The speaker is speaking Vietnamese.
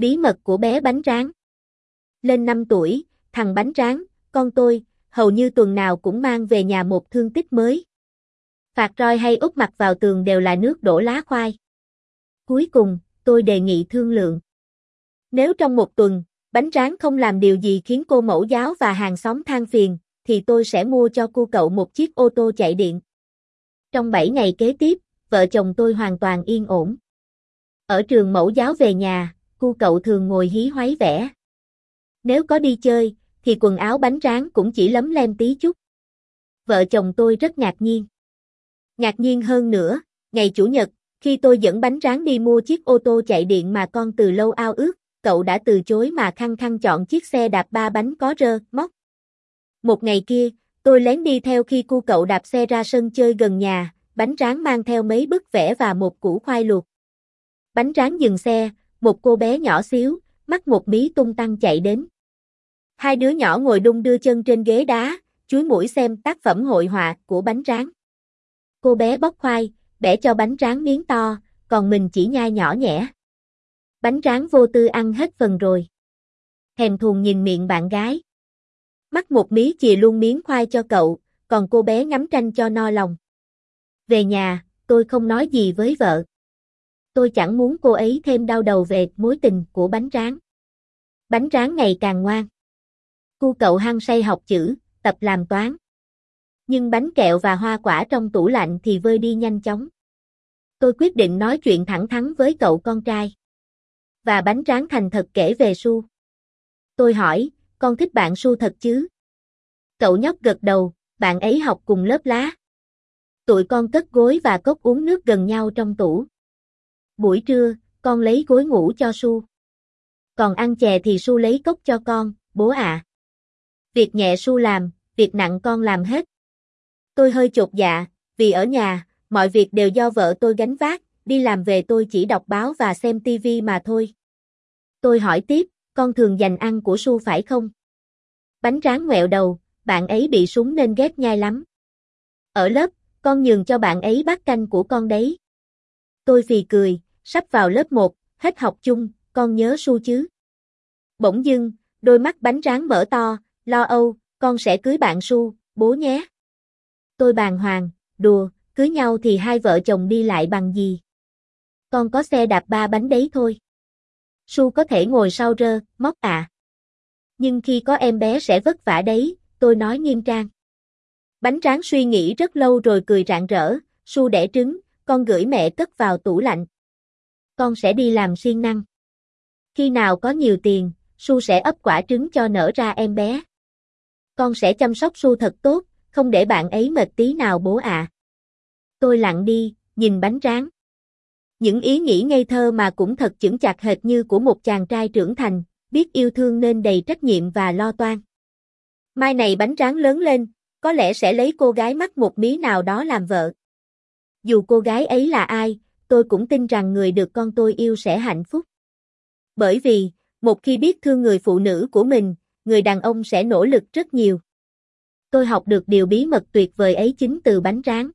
Bí mật của bé bánh rán. Lên 5 tuổi, thằng bánh rán, con tôi, hầu như tuần nào cũng mang về nhà một thương tích mới. Phạt roi hay úp mặt vào tường đều là nước đổ lá khoai. Cuối cùng, tôi đề nghị thương lượng. Nếu trong một tuần, bánh rán không làm điều gì khiến cô mẫu giáo và hàng xóm than phiền, thì tôi sẽ mua cho cô cậu một chiếc ô tô chạy điện. Trong 7 ngày kế tiếp, vợ chồng tôi hoàn toàn yên ổn. Ở trường mẫu giáo về nhà, cu cậu thường ngồi hí hoáy vẽ. Nếu có đi chơi, thì quần áo bánh rán cũng chỉ lấm lem tí chút. Vợ chồng tôi rất ngạc nhiên. Ngạc nhiên hơn nữa, ngày Chủ nhật, khi tôi dẫn bánh rán đi mua chiếc ô tô chạy điện mà con từ lâu ao ước, cậu đã từ chối mà khăng khăng chọn chiếc xe đạp ba bánh có rơ, móc. Một ngày kia, tôi lén đi theo khi cu cậu đạp xe ra sân chơi gần nhà, bánh rán mang theo mấy bức vẽ và một củ khoai luộc. Bánh rán dừng xe, một cô bé nhỏ xíu, mắt một mí tung tăng chạy đến. Hai đứa nhỏ ngồi đung đưa chân trên ghế đá, chuối mũi xem tác phẩm hội họa của bánh rán. Cô bé bóc khoai, bẻ cho bánh rán miếng to, còn mình chỉ nhai nhỏ nhẹ. Bánh rán vô tư ăn hết phần rồi. Thèm thuồng nhìn miệng bạn gái. Mắt một mí chìa luôn miếng khoai cho cậu, còn cô bé ngắm tranh cho no lòng. Về nhà, tôi không nói gì với vợ. Tôi chẳng muốn cô ấy thêm đau đầu về mối tình của bánh rán. Bánh rán ngày càng ngoan. Cu cậu hăng say học chữ, tập làm toán. Nhưng bánh kẹo và hoa quả trong tủ lạnh thì vơi đi nhanh chóng. Tôi quyết định nói chuyện thẳng thắn với cậu con trai. Và bánh rán thành thật kể về Su. Tôi hỏi, con thích bạn Su thật chứ? Cậu nhóc gật đầu, bạn ấy học cùng lớp lá. Tụi con cất gối và cốc uống nước gần nhau trong tủ. Buổi trưa, con lấy gối ngủ cho Su. Còn ăn chè thì Su lấy cốc cho con, bố ạ. Việc nhẹ Su làm, việc nặng con làm hết. Tôi hơi chột dạ, vì ở nhà, mọi việc đều do vợ tôi gánh vác, đi làm về tôi chỉ đọc báo và xem tivi mà thôi. Tôi hỏi tiếp, con thường dành ăn của Su phải không? Bánh rán ngoẹo đầu, bạn ấy bị súng nên ghét nhai lắm. Ở lớp, con nhường cho bạn ấy bát canh của con đấy. Tôi phì cười, sắp vào lớp 1, hết học chung, con nhớ Su chứ? Bỗng dưng, đôi mắt bánh rán mở to, lo âu, con sẽ cưới bạn Su, bố nhé. Tôi bàng hoàng, đùa, cưới nhau thì hai vợ chồng đi lại bằng gì? Con có xe đạp ba bánh đấy thôi. Su có thể ngồi sau rơ, móc à. Nhưng khi có em bé sẽ vất vả đấy, tôi nói nghiêm trang. Bánh tráng suy nghĩ rất lâu rồi cười rạng rỡ, Su đẻ trứng, con gửi mẹ cất vào tủ lạnh. Con sẽ đi làm siêng năng. Khi nào có nhiều tiền, Su sẽ ấp quả trứng cho nở ra em bé. Con sẽ chăm sóc Su thật tốt, không để bạn ấy mệt tí nào bố ạ. Tôi lặng đi, nhìn bánh rán. Những ý nghĩ ngây thơ mà cũng thật chững chạc hệt như của một chàng trai trưởng thành, biết yêu thương nên đầy trách nhiệm và lo toan. Mai này bánh rán lớn lên, có lẽ sẽ lấy cô gái mắt một mí nào đó làm vợ. Dù cô gái ấy là ai, tôi cũng tin rằng người được con tôi yêu sẽ hạnh phúc. Bởi vì, một khi biết thương người phụ nữ của mình, người đàn ông sẽ nỗ lực rất nhiều. Tôi học được điều bí mật tuyệt vời ấy chính từ bánh rán.